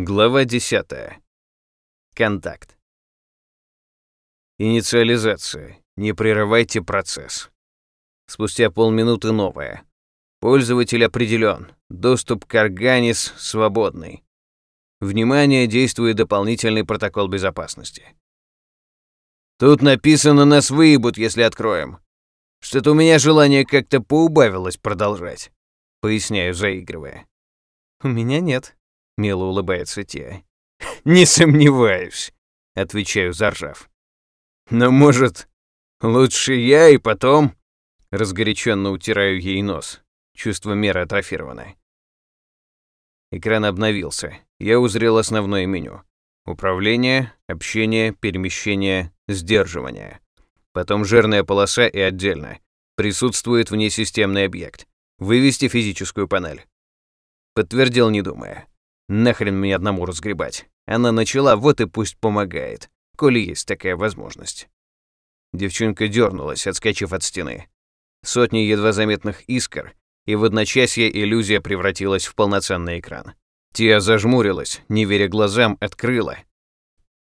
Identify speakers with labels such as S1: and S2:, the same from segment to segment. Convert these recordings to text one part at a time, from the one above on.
S1: Глава 10. Контакт. Инициализация. Не прерывайте процесс. Спустя полминуты новое. Пользователь определен. Доступ к Арганис свободный. Внимание, действует дополнительный протокол безопасности. Тут написано, нас выебут, если откроем. Что-то у меня желание как-то поубавилось продолжать. Поясняю, заигрывая.
S2: У меня нет,
S1: Мило улыбается Тия. «Не сомневаюсь», — отвечаю, заржав. «Но, может, лучше я и потом...» Разгоряченно утираю ей нос. Чувство меры атрофировано. Экран обновился. Я узрел основное меню. Управление, общение, перемещение, сдерживание. Потом жирная полоса и отдельно. Присутствует внесистемный объект. Вывести физическую панель. Подтвердил, не думая. Нахрен мне одному разгребать. Она начала, вот и пусть помогает, коли есть такая возможность. Девчонка дернулась, отскочив от стены. Сотни едва заметных искр, и в одночасье иллюзия превратилась в полноценный экран. Тия зажмурилась, не веря глазам, открыла.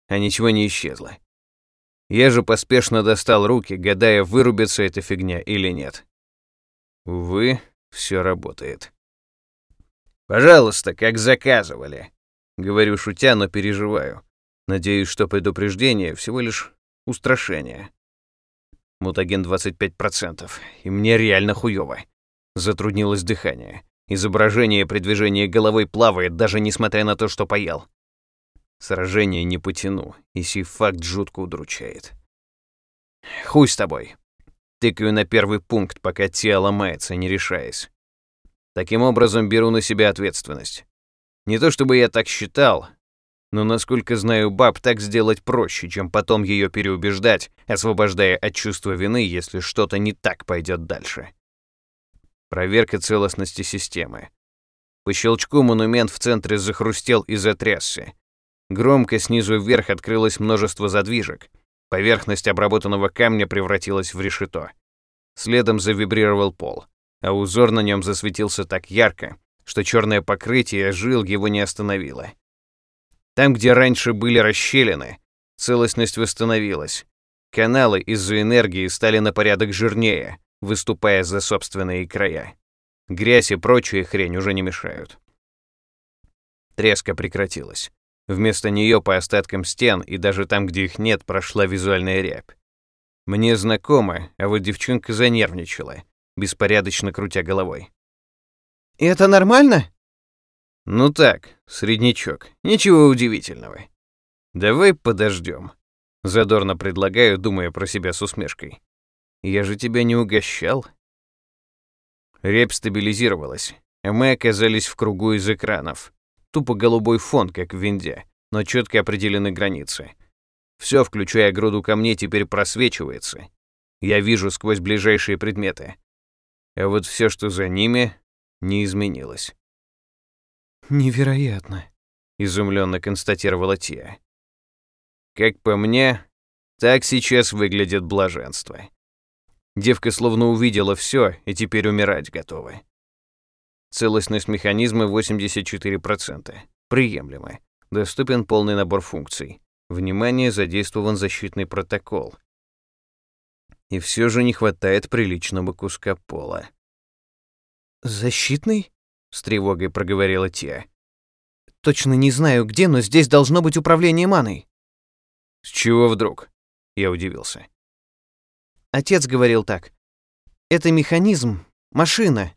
S1: А ничего не исчезло. Я же поспешно достал руки, гадая, вырубится эта фигня или нет. Увы, все работает. «Пожалуйста, как заказывали». Говорю шутя, но переживаю. Надеюсь, что предупреждение всего лишь устрашение. Мутаген 25%, и мне реально хуёво. Затруднилось дыхание. Изображение при движении головой плавает, даже несмотря на то, что поел. Сражение не потяну, и сей факт жутко удручает. Хуй с тобой. Тыкаю на первый пункт, пока тело ломается, не решаясь. Таким образом, беру на себя ответственность. Не то чтобы я так считал, но, насколько знаю баб, так сделать проще, чем потом ее переубеждать, освобождая от чувства вины, если что-то не так пойдет дальше. Проверка целостности системы. По щелчку монумент в центре захрустел и затрясся. Громко снизу вверх открылось множество задвижек. Поверхность обработанного камня превратилась в решето. Следом завибрировал пол а узор на нем засветился так ярко, что черное покрытие жил его не остановило. Там, где раньше были расщелины, целостность восстановилась. Каналы из-за энергии стали на порядок жирнее, выступая за собственные края. Грязь и прочая хрень уже не мешают. Треска прекратилась. Вместо нее по остаткам стен и даже там, где их нет, прошла визуальная рябь. Мне знакомо, а вот девчонка занервничала беспорядочно крутя головой.
S2: «И это нормально?»
S1: «Ну так, среднячок, ничего удивительного. Давай подождем», — задорно предлагаю, думая про себя с усмешкой. «Я же тебя не угощал». Репь стабилизировалась, а мы оказались в кругу из экранов. Тупо голубой фон, как в винде, но четко определены границы. Все, включая груду камней, теперь просвечивается. Я вижу сквозь ближайшие предметы а вот все, что за ними, не изменилось.
S2: «Невероятно», —
S1: изумленно констатировала Тия. «Как по мне, так сейчас выглядит блаженство. Девка словно увидела все и теперь умирать готова. Целостность механизма 84%. Приемлемо. Доступен полный набор функций. Внимание, задействован защитный протокол. И все же не хватает приличного куска пола.
S2: «Защитный?» — с тревогой проговорила Тия.
S1: «Точно не знаю где, но здесь должно быть управление маной». «С чего вдруг?» — я удивился.
S2: Отец говорил так. «Это механизм, машина,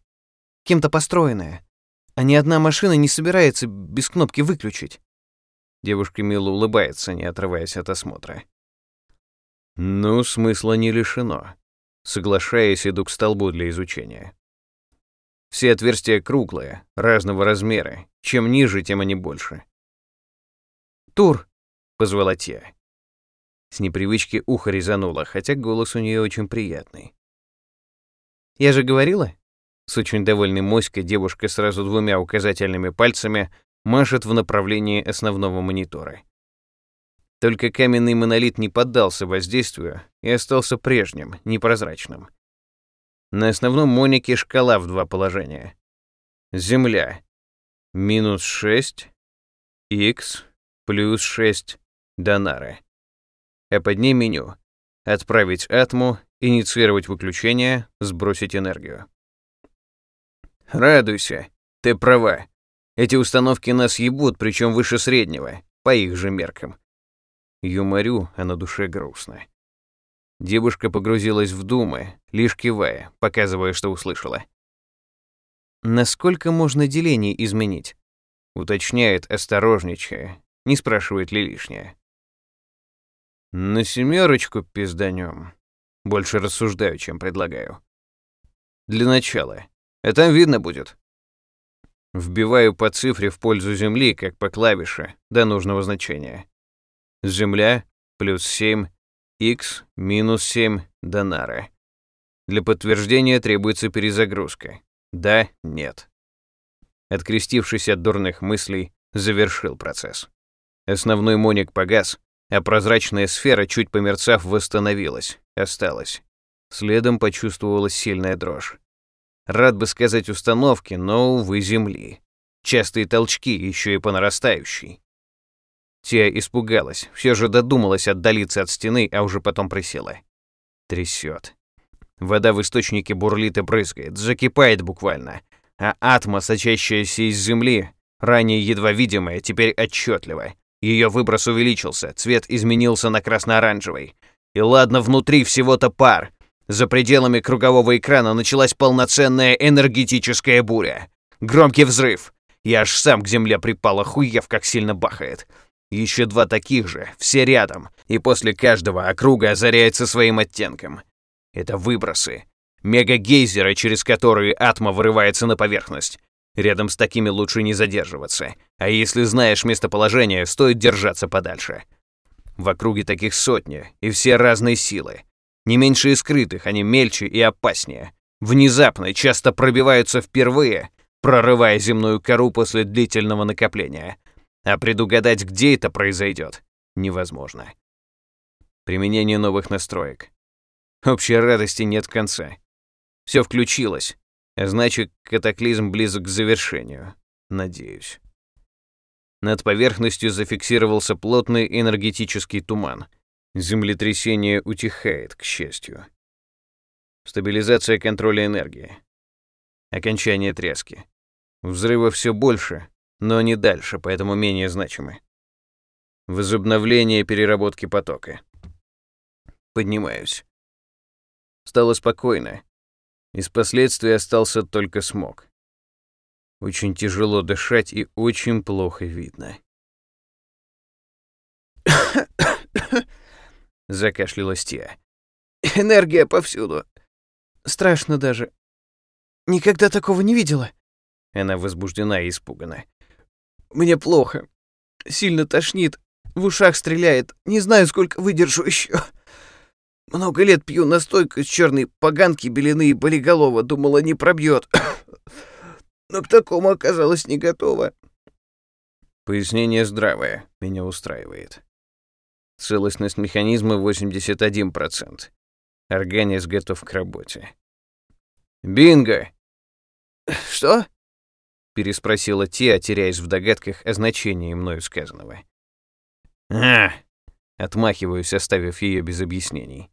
S2: кем-то построенная. А ни одна машина не собирается без кнопки выключить».
S1: Девушка мило улыбается, не отрываясь от осмотра. Ну, смысла не лишено. Соглашаясь, иду к столбу для изучения. Все отверстия круглые, разного размера. Чем ниже, тем они больше.
S2: «Тур!»
S1: — позвала Тия. С непривычки ухо резануло, хотя голос у нее очень приятный.
S2: «Я же говорила?»
S1: С очень довольной моськой девушка сразу двумя указательными пальцами машет в направлении основного монитора. Только каменный монолит не поддался воздействию и остался прежним, непрозрачным. На основном монике шкала в два положения. Земля — минус 6, X плюс 6 донары. А под ней меню. Отправить атму, инициировать выключение, сбросить энергию. Радуйся, ты права. Эти установки нас ебут, причем выше среднего, по их же меркам. Юморю, а на душе грустно. Девушка погрузилась в думы, лишь кивая, показывая, что услышала.
S2: «Насколько можно деление изменить?»
S1: Уточняет, осторожничая, не спрашивает ли лишнее. «На семерочку пизданем. Больше рассуждаю, чем предлагаю. Для начала. А там видно будет. Вбиваю по цифре в пользу Земли, как по клавише, до нужного значения. Земля плюс 7, x минус 7 донара. Для подтверждения требуется перезагрузка. Да, нет. Открестившись от дурных мыслей, завершил процесс. Основной моник погас, а прозрачная сфера, чуть померцав, восстановилась, осталась. Следом почувствовалась сильная дрожь. Рад бы сказать установки, но, увы, земли. Частые толчки, еще и по нарастающей. Тия испугалась, все же додумалась отдалиться от стены, а уже потом присела. Трясет. Вода в источнике бурлит и брызгает, закипает буквально. А атма, сочащаяся из земли, ранее едва видимая, теперь отчетливая. Ее выброс увеличился, цвет изменился на красно-оранжевый. И ладно, внутри всего-то пар, за пределами кругового экрана началась полноценная энергетическая буря. Громкий взрыв. Я аж сам к земле припал, охуев, как сильно бахает. Еще два таких же, все рядом, и после каждого округа озаряется своим оттенком. Это выбросы. Мега-гейзеры, через которые атма вырывается на поверхность. Рядом с такими лучше не задерживаться. А если знаешь местоположение, стоит держаться подальше. В округе таких сотни, и все разные силы. Не меньше и скрытых, они мельче и опаснее. Внезапно, часто пробиваются впервые, прорывая земную кору после длительного накопления. А предугадать, где это произойдет, невозможно. Применение новых настроек. Общей радости нет конца. Все включилось, а значит, катаклизм близок к завершению. Надеюсь. Над поверхностью зафиксировался плотный энергетический туман — Землетрясение утихает, к счастью. Стабилизация контроля энергии. Окончание трески. Взрыва все больше, но не дальше, поэтому менее значимы. Возобновление переработки потока. Поднимаюсь. Стало спокойно. Из последствий остался только смог. Очень тяжело дышать и очень плохо видно. — закашлялась Тия. «Энергия повсюду. Страшно даже. Никогда такого не видела». Она возбуждена и испугана. «Мне плохо. Сильно тошнит. В ушах стреляет. Не знаю, сколько выдержу еще. Много лет пью настойку из черной поганки, белины и болиголова. Думала, не пробьет. Но к такому оказалось не готова». Пояснение здравое. Меня устраивает. Целостность механизма 81%. Организ готов к работе. «Бинго!» «Что?» — переспросила Тиа, теряясь в догадках о значении мною сказанного. «А!» — отмахиваюсь, оставив ее без объяснений.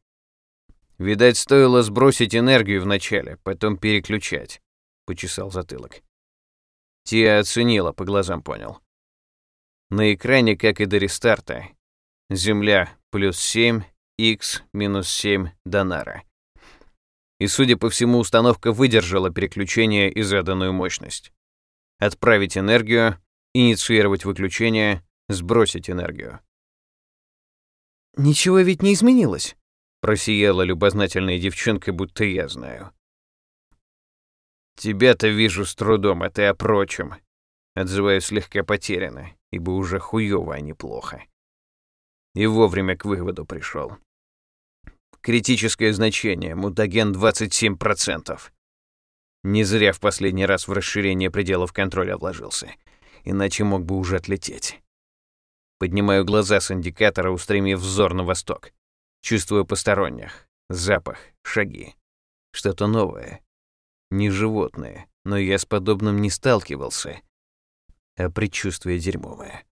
S1: «Видать, стоило сбросить энергию вначале, потом переключать», — почесал затылок. Тиа оценила, по глазам понял. На экране, как и до рестарта, Земля плюс 7, X минус 7 Донара. И, судя по всему, установка выдержала переключение и заданную мощность. Отправить энергию, инициировать выключение, сбросить энергию.
S2: «Ничего ведь не изменилось», —
S1: просияла любознательная девчонка, будто я знаю. «Тебя-то вижу с трудом, а ты о прочем», — отзываюсь слегка потерянно, ибо уже хуёво, а не плохо и вовремя к выводу пришел. Критическое значение, мутаген 27%. Не зря в последний раз в расширение пределов контроля вложился, иначе мог бы уже отлететь. Поднимаю глаза с индикатора, устремив взор на восток. Чувствую посторонних, запах, шаги. Что-то новое. Не животное, но я с подобным не сталкивался. А предчувствие дерьмовое.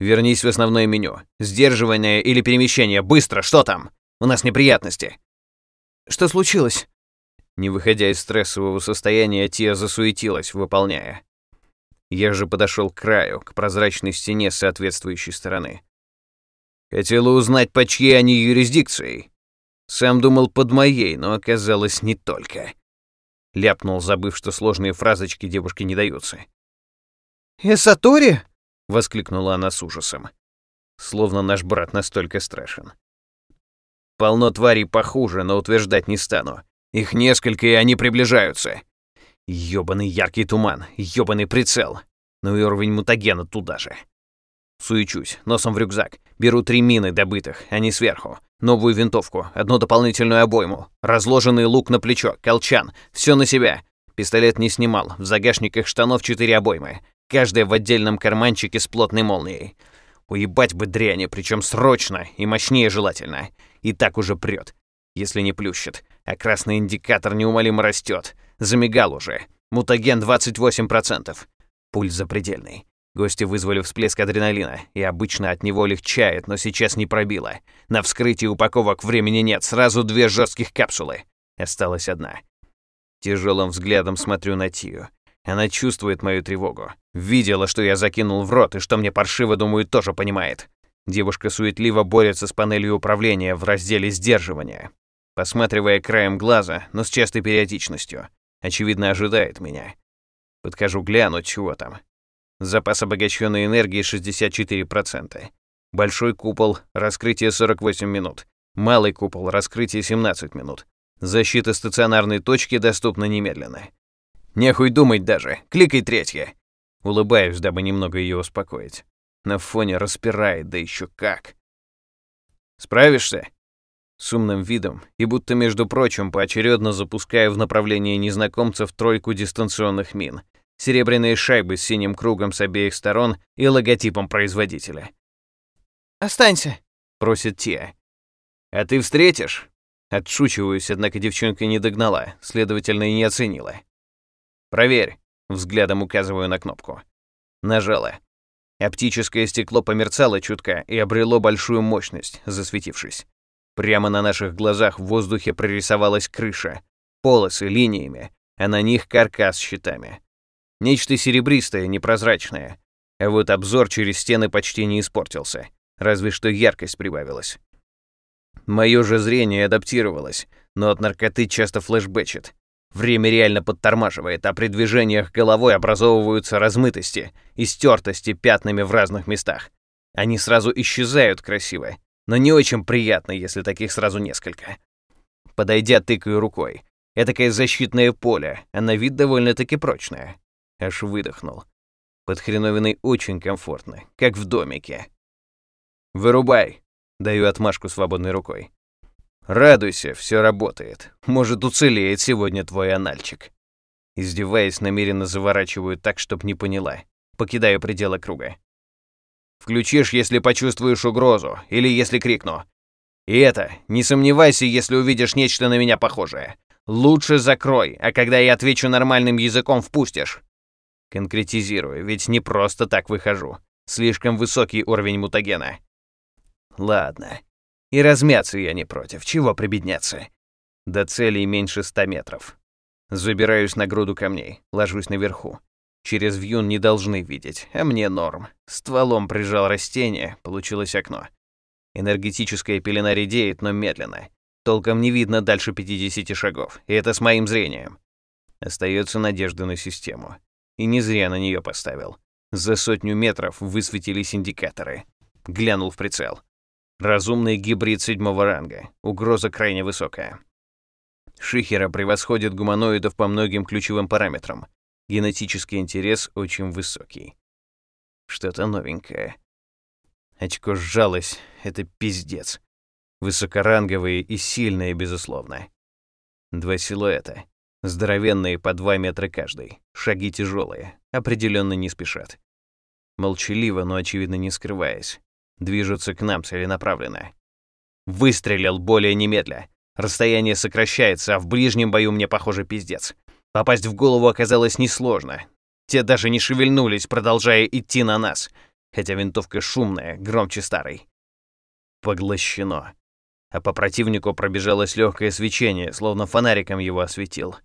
S1: Вернись в основное меню. Сдерживание или перемещение. Быстро, что там? У нас неприятности.
S2: Что случилось?
S1: Не выходя из стрессового состояния, Тия засуетилась, выполняя. Я же подошел к краю, к прозрачной стене соответствующей стороны. Хотела узнать, по чьей они юрисдикцией. Сам думал под моей, но оказалось не только. Ляпнул, забыв, что сложные фразочки девушке не даются.
S2: «Эсатори?»
S1: — воскликнула она с ужасом. Словно наш брат настолько страшен. Полно тварей похуже, но утверждать не стану. Их несколько, и они приближаются. Ёбаный яркий туман, ёбаный прицел. Ну и уровень мутагена туда же. Суечусь, носом в рюкзак. Беру три мины добытых, не сверху. Новую винтовку, одну дополнительную обойму. Разложенный лук на плечо, колчан. Все на себя. Пистолет не снимал. В загашниках штанов четыре обоймы. Каждая в отдельном карманчике с плотной молнией. Уебать бы дряни, причем срочно и мощнее желательно. И так уже прет, если не плющит. А красный индикатор неумолимо растет. Замигал уже. Мутаген 28%. Пульс запредельный. Гости вызвали всплеск адреналина, и обычно от него легчает, но сейчас не пробило. На вскрытии упаковок времени нет, сразу две жестких капсулы. Осталась одна. Тяжелым взглядом смотрю на Тию. Она чувствует мою тревогу. Видела, что я закинул в рот, и что мне паршиво, думаю, тоже понимает. Девушка суетливо борется с панелью управления в разделе сдерживания, посматривая краем глаза, но с частой периодичностью. Очевидно, ожидает меня. Подхожу глянуть, чего там. Запас обогащенной энергии 64%. Большой купол, раскрытие 48 минут. Малый купол, раскрытие 17 минут. Защита стационарной точки доступна немедленно. Нехуй думать даже, кликай третье. Улыбаюсь, дабы немного ее успокоить. На фоне распирает, да еще как. Справишься? С умным видом и будто, между прочим, поочередно запуская в направлении незнакомцев тройку дистанционных мин. Серебряные шайбы с синим кругом с обеих сторон и логотипом производителя.
S2: «Останься», —
S1: просит Тия. «А ты встретишь?» Отшучиваюсь, однако девчонка не догнала, следовательно, и не оценила. «Проверь», — взглядом указываю на кнопку. Нажала. Оптическое стекло померцало чутка и обрело большую мощность, засветившись. Прямо на наших глазах в воздухе прорисовалась крыша, полосы линиями, а на них каркас щитами. Нечто серебристое, непрозрачное. А вот обзор через стены почти не испортился, разве что яркость прибавилась. Мое же зрение адаптировалось, но от наркоты часто флешбэчит. Время реально подтормаживает, а при движениях головой образовываются размытости и стертости пятнами в разных местах. Они сразу исчезают красиво, но не очень приятно, если таких сразу несколько. Подойдя, тыкаю рукой. Этакое защитное поле, а на вид довольно-таки прочное. Аж выдохнул. Под хреновиной очень комфортно, как в домике. «Вырубай!» — даю отмашку свободной рукой. Радуйся, все работает. Может, уцелеет сегодня твой анальчик. Издеваясь, намеренно заворачиваю так, чтоб не поняла. Покидаю пределы круга. Включишь, если почувствуешь угрозу, или если крикну. И это, не сомневайся, если увидишь нечто на меня похожее. Лучше закрой, а когда я отвечу нормальным языком, впустишь. Конкретизирую, ведь не просто так выхожу. Слишком высокий уровень мутагена. Ладно, и размяться я не против, чего прибедняться. До цели меньше ста метров. Забираюсь на груду камней, ложусь наверху. Через вьюн не должны видеть, а мне норм. Стволом прижал растение, получилось окно. Энергетическая пелена редеет, но медленно. Толком не видно дальше 50 шагов, и это с моим зрением. Остается надежда на систему. И не зря на нее поставил. За сотню метров высветились индикаторы. Глянул в прицел. Разумный гибрид седьмого ранга. Угроза крайне высокая. Шихера превосходит гуманоидов по многим ключевым параметрам. Генетический интерес очень высокий. Что-то новенькое. Очко сжалось. Это пиздец. Высокоранговые и сильные, безусловно. Два силуэта. Здоровенные по два метра каждый. Шаги тяжелые. Определенно не спешат. Молчаливо, но очевидно не скрываясь. Движутся к нам целенаправленно. Выстрелил более немедля. Расстояние сокращается, а в ближнем бою мне, похоже, пиздец. Попасть в голову оказалось несложно. Те даже не шевельнулись, продолжая идти на нас. хотя винтовка шумная, громче старой. Поглощено. А по противнику пробежалось легкое свечение, словно фонариком его осветил.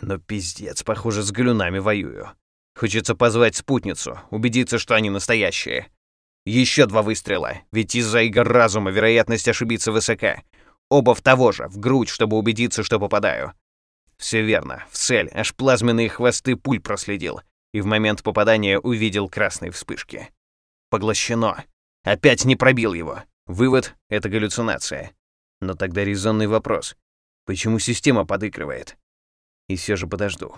S1: Но пиздец, похоже, с галюнами воюю. Хочется позвать спутницу, убедиться, что они настоящие. Еще два выстрела, ведь из-за игр разума вероятность ошибиться высока. Оба в того же, в грудь, чтобы убедиться, что попадаю. Все верно, в цель, аж плазменные хвосты пуль проследил, и в момент попадания увидел красные вспышки. Поглощено. Опять не пробил его. Вывод — это галлюцинация. Но тогда резонный вопрос. Почему система подыгрывает? И все же подожду.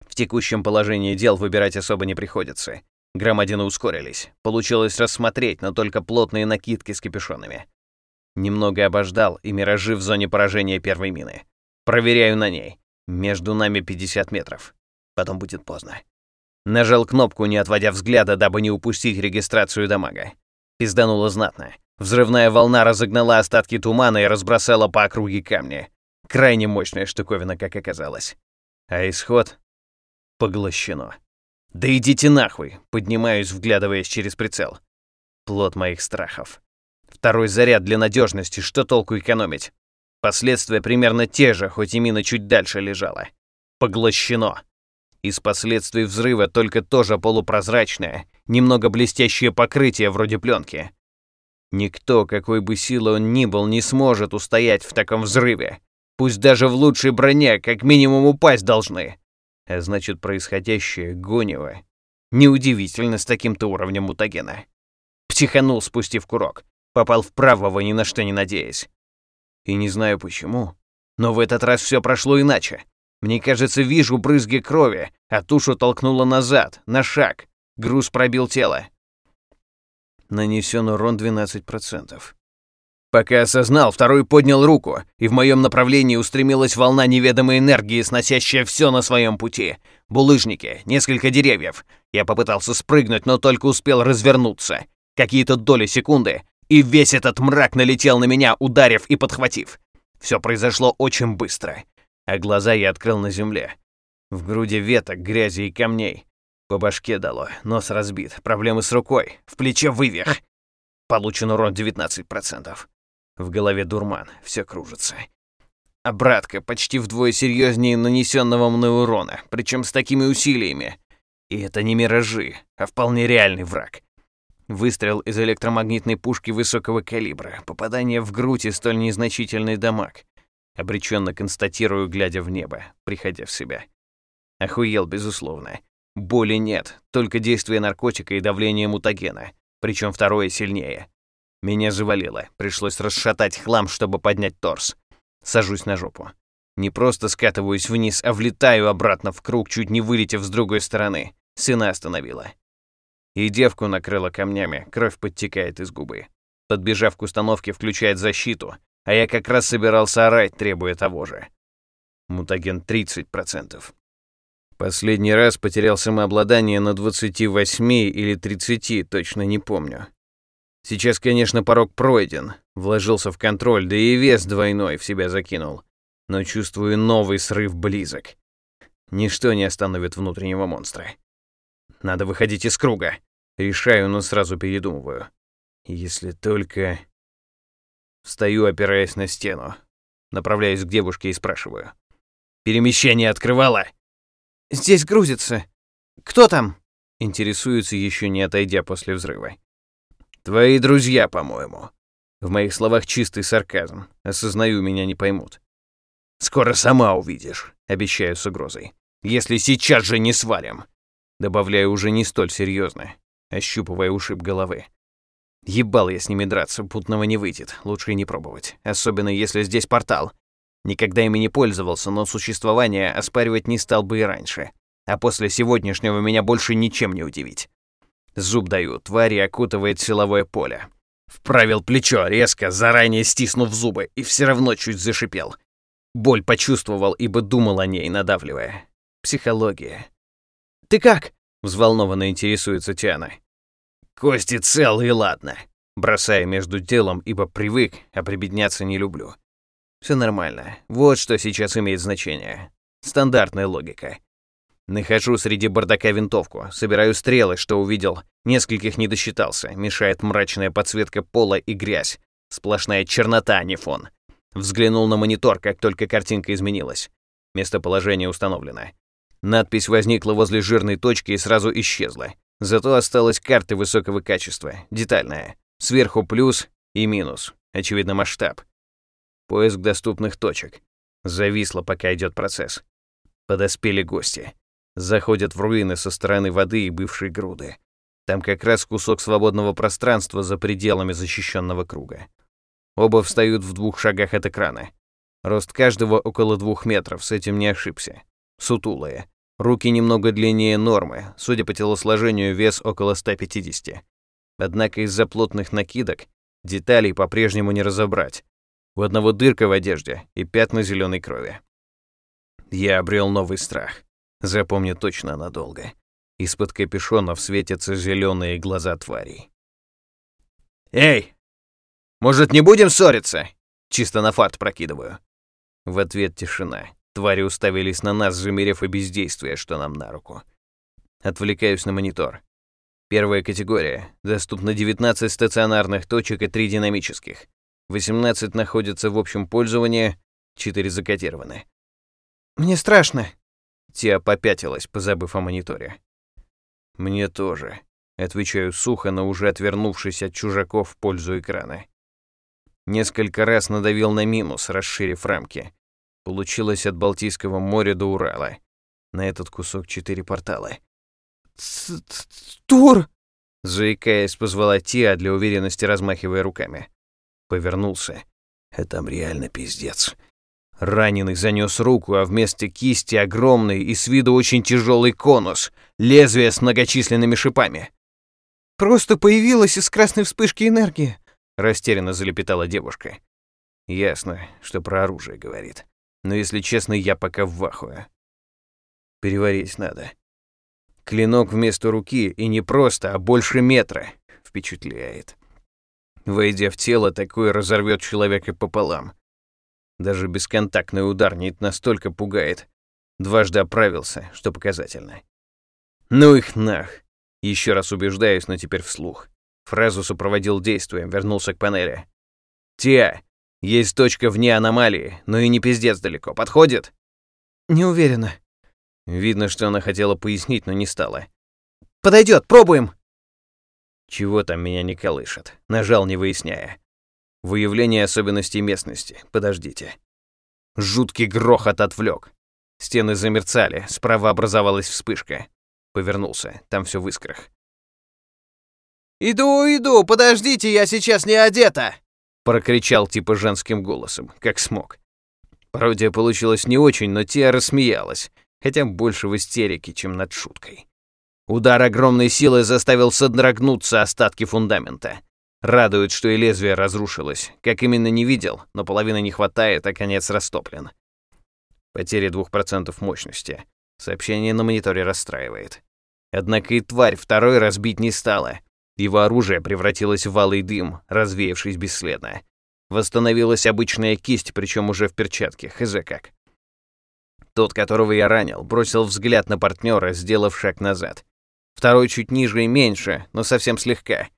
S1: В текущем положении дел выбирать особо не приходится. Громадины ускорились. Получилось рассмотреть, но только плотные накидки с капюшонами. Немного обождал, и миражи в зоне поражения первой мины. Проверяю на ней. Между нами 50 метров. Потом будет поздно. Нажал кнопку, не отводя взгляда, дабы не упустить регистрацию дамага. Пиздануло знатно. Взрывная волна разогнала остатки тумана и разбросала по округе камни. Крайне мощная штуковина, как оказалось. А исход поглощено. Да идите нахуй, поднимаюсь, вглядываясь через прицел. Плод моих страхов. Второй заряд для надежности, что толку экономить? Последствия примерно те же, хоть и мина чуть дальше лежала. Поглощено. Из последствий взрыва только тоже полупрозрачное, немного блестящее покрытие вроде пленки. Никто, какой бы силы он ни был, не сможет устоять в таком взрыве. Пусть даже в лучшей броне как минимум упасть должны. А значит, происходящее гонево. Неудивительно с таким-то уровнем мутагена. Психанул, спустив курок. Попал в правого, ни на что не надеясь. И не знаю почему, но в этот раз все прошло иначе. Мне кажется, вижу брызги крови, а тушу толкнуло назад, на шаг. Груз пробил тело. Нанесен урон 12%. Пока осознал, второй поднял руку, и в моем направлении устремилась волна неведомой энергии, сносящая все на своем пути. Булыжники, несколько деревьев. Я попытался спрыгнуть, но только успел развернуться. Какие-то доли секунды, и весь этот мрак налетел на меня, ударив и подхватив. Все произошло очень быстро, а глаза я открыл на земле. В груди веток, грязи и камней. По башке дало, нос разбит, проблемы с рукой, в плече вывих. Получен урон 19%. В голове дурман, все кружится. Обратка почти вдвое серьезнее нанесенного мной урона, причем с такими усилиями. И это не миражи, а вполне реальный враг. Выстрел из электромагнитной пушки высокого калибра, попадание в грудь и столь незначительный дамаг. Обреченно констатирую, глядя в небо, приходя в себя. Охуел, безусловно. Боли нет, только действие наркотика и давление мутагена, причем второе сильнее. Меня завалило, пришлось расшатать хлам, чтобы поднять торс. Сажусь на жопу. Не просто скатываюсь вниз, а влетаю обратно в круг, чуть не вылетев с другой стороны. Сына остановила. И девку накрыла камнями, кровь подтекает из губы. Подбежав к установке, включает защиту, а я как раз собирался орать, требуя того же. Мутаген 30%. Последний раз потерял самообладание на 28 или 30, точно не помню. Сейчас, конечно, порог пройден, вложился в контроль, да и вес двойной в себя закинул. Но чувствую, новый срыв близок. Ничто не остановит внутреннего монстра. Надо выходить из круга. Решаю, но сразу передумываю. Если только... Встаю, опираясь на стену. Направляюсь к девушке и спрашиваю. «Перемещение открывала?»
S2: «Здесь грузится. Кто там?»
S1: Интересуется, еще не отойдя после взрыва. Твои друзья, по-моему. В моих словах чистый сарказм. Осознаю, меня не поймут. Скоро сама увидишь, обещаю с угрозой. Если сейчас же не свалим. Добавляю уже не столь серьезно, ощупывая ушиб головы. Ебал я с ними драться, путного не выйдет, лучше и не пробовать. Особенно если здесь портал. Никогда ими не пользовался, но существование оспаривать не стал бы и раньше. А после сегодняшнего меня больше ничем не удивить. Зуб даю, твари окутывает силовое поле. Вправил плечо, резко, заранее стиснув зубы, и все равно чуть зашипел. Боль почувствовал, ибо думал о ней, надавливая. Психология.
S2: «Ты как?»
S1: — взволнованно интересуется Тиана. «Кости целые, ладно», бросая между телом, ибо привык, а прибедняться не люблю. Все нормально. Вот что сейчас имеет значение. Стандартная логика. Нахожу среди бардака винтовку, собираю стрелы, что увидел. Нескольких не досчитался, мешает мрачная подсветка пола и грязь. Сплошная чернота, а не фон. Взглянул на монитор, как только картинка изменилась. Местоположение установлено. Надпись возникла возле жирной точки и сразу исчезла. Зато осталась карта высокого качества, детальная. Сверху плюс и минус. Очевидно, масштаб. Поиск доступных точек. Зависло, пока идет процесс. Подоспели гости заходят в руины со стороны воды и бывшей груды. Там как раз кусок свободного пространства за пределами защищенного круга. Оба встают в двух шагах от экрана. Рост каждого около двух метров, с этим не ошибся. Сутулые. Руки немного длиннее нормы, судя по телосложению, вес около 150. Однако из-за плотных накидок деталей по-прежнему не разобрать. У одного дырка в одежде и пятна зеленой крови. Я обрел новый страх. Запомню точно надолго. Из-под капюшонов светятся зеленые глаза тварей. «Эй! Может, не будем ссориться?» Чисто на фарт прокидываю. В ответ тишина. Твари уставились на нас, замерев и бездействие, что нам на руку. Отвлекаюсь на монитор. Первая категория. Доступно 19 стационарных точек и 3 динамических. 18 находятся в общем пользовании, 4 закодированы.
S2: «Мне страшно»,
S1: Тия попятилась, позабыв о мониторе. «Мне тоже», — отвечаю сухо, но уже отвернувшись от чужаков в пользу экрана. Несколько раз надавил на минус, расширив рамки. Получилось от Балтийского моря до Урала. На этот кусок четыре портала.
S2: «Тур!»
S1: — заикаясь, позвала Тиа, для уверенности размахивая руками. Повернулся. «А там реально пиздец. Раненый занес руку, а вместо кисти огромный и с виду очень тяжелый конус, лезвие с многочисленными шипами.
S2: «Просто появилась из красной вспышки энергии», —
S1: растерянно залепетала девушка. Ясно, что про оружие говорит. Но, если честно, я пока в вахуе. Переварить надо. Клинок вместо руки, и не просто, а больше метра. Впечатляет. Войдя в тело, такое разорвет человека пополам. Даже бесконтактный удар не настолько пугает. Дважды оправился, что показательно. Ну их нах. Еще раз убеждаюсь, но теперь вслух. Фразу сопроводил действием, вернулся к панели. «Тиа, есть точка вне аномалии, но и не пиздец далеко. Подходит?»
S2: «Не уверена».
S1: Видно, что она хотела пояснить, но не стала.
S2: «Подойдет, пробуем!»
S1: Чего там меня не колышет? Нажал, не выясняя. Выявление особенностей местности. Подождите. Жуткий грохот отвлек. Стены замерцали, справа образовалась вспышка. Повернулся, там все в искрах.
S2: «Иду, иду, подождите, я сейчас не одета!»
S1: Прокричал типа женским голосом, как смог. Пародия получилась не очень, но Тия рассмеялась, хотя больше в истерике, чем над шуткой. Удар огромной силы заставил содрогнуться остатки фундамента. Радует, что и лезвие разрушилось. Как именно не видел, но половины не хватает, а конец растоплен. Потери 2% мощности. Сообщение на мониторе расстраивает. Однако и тварь второй разбить не стала. Его оружие превратилось в валый дым, развеявшись бесследно. Восстановилась обычная кисть, причем уже в перчатке, хз как. Тот, которого я ранил, бросил взгляд на партнера, сделав шаг назад. Второй чуть ниже и меньше, но совсем слегка.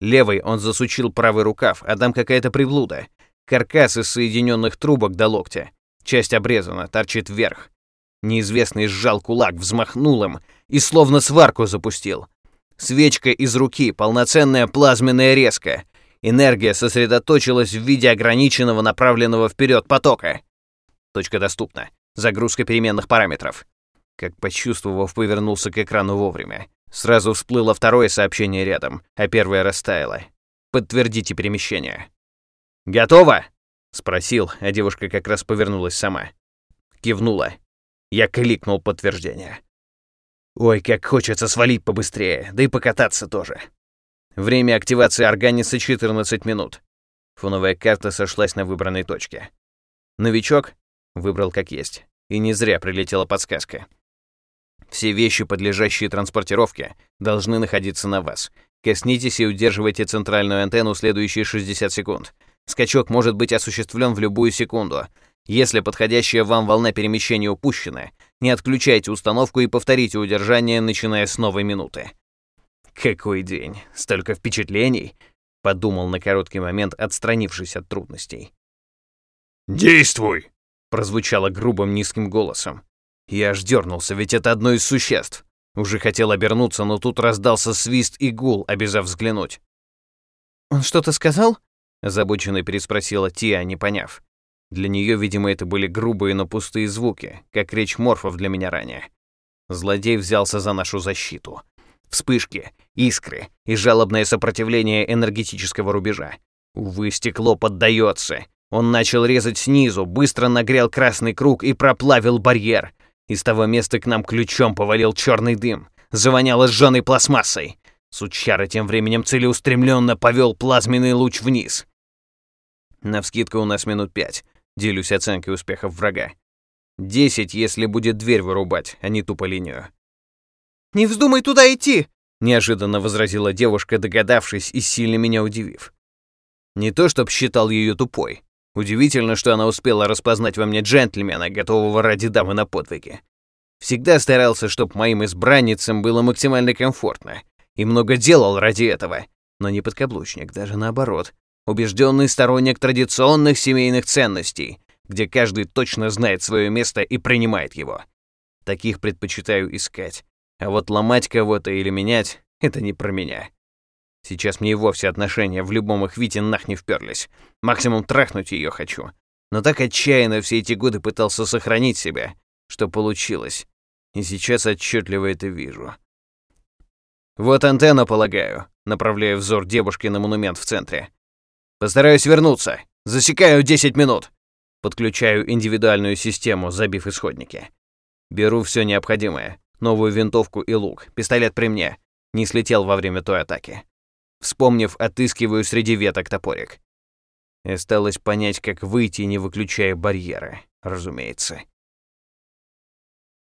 S1: Левый он засучил правый рукав, а там какая-то приблуда. Каркас из соединенных трубок до локтя. Часть обрезана, торчит вверх. Неизвестный сжал кулак, взмахнул им и словно сварку запустил. Свечка из руки, полноценная плазменная резка. Энергия сосредоточилась в виде ограниченного направленного вперед потока. Точка доступна. Загрузка переменных параметров. Как почувствовав, повернулся к экрану вовремя. Сразу всплыло второе сообщение рядом, а первое растаяло. «Подтвердите перемещение». «Готово?» — спросил, а девушка как раз повернулась сама. Кивнула. Я кликнул подтверждение. Ой, как хочется свалить побыстрее, да и покататься тоже. Время активации органиса 14 минут. Фоновая карта сошлась на выбранной точке. Новичок выбрал как есть. И не зря прилетела подсказка. Все вещи, подлежащие транспортировке, должны находиться на вас. Коснитесь и удерживайте центральную антенну следующие 60 секунд. Скачок может быть осуществлен в любую секунду. Если подходящая вам волна перемещения упущена, не отключайте установку и повторите удержание, начиная с новой минуты. Какой день, столько впечатлений, подумал на короткий момент, отстранившись от трудностей.
S3: «Действуй!»
S1: — прозвучало грубым низким голосом. Я аж дернулся, ведь это одно из существ. Уже хотел обернуться, но тут раздался свист и гул, обязав взглянуть.
S2: «Он что-то сказал?»
S1: — озабоченно переспросила Тия, не поняв. Для нее, видимо, это были грубые, но пустые звуки, как речь морфов для меня ранее. Злодей взялся за нашу защиту. Вспышки, искры и жалобное сопротивление энергетического рубежа. Увы, стекло поддается. Он начал резать снизу, быстро нагрел красный круг и проплавил барьер. Из того места к нам ключом повалил черный дым. Завоняло сжёной пластмассой. Сучара тем временем целеустремленно повел плазменный луч вниз. Навскидку у нас минут пять. Делюсь оценкой успехов врага. Десять, если будет дверь вырубать, а не тупо линию.
S2: «Не вздумай туда идти!»
S1: — неожиданно возразила девушка, догадавшись и сильно меня удивив. Не то, чтоб считал ее тупой. Удивительно, что она успела распознать во мне джентльмена, готового ради дамы на подвиги. Всегда старался, чтоб моим избранницам было максимально комфортно, и много делал ради этого, но не подкаблучник, даже наоборот. Убежденный сторонник традиционных семейных ценностей, где каждый точно знает свое место и принимает его. Таких предпочитаю искать. А вот ломать кого-то или менять — это не про меня. Сейчас мне и вовсе отношения в любом их виде нах не вперлись. Максимум трахнуть ее хочу. Но так отчаянно все эти годы пытался сохранить себя, что получилось. И сейчас отчетливо это вижу. Вот антенна, полагаю, направляю взор девушки на монумент в центре. Постараюсь вернуться. Засекаю 10 минут. Подключаю индивидуальную систему, забив исходники. Беру все необходимое. Новую винтовку и лук. Пистолет при мне. Не слетел во время той атаки. Вспомнив, отыскиваю среди веток топорик. Осталось понять, как выйти, не выключая барьеры, разумеется.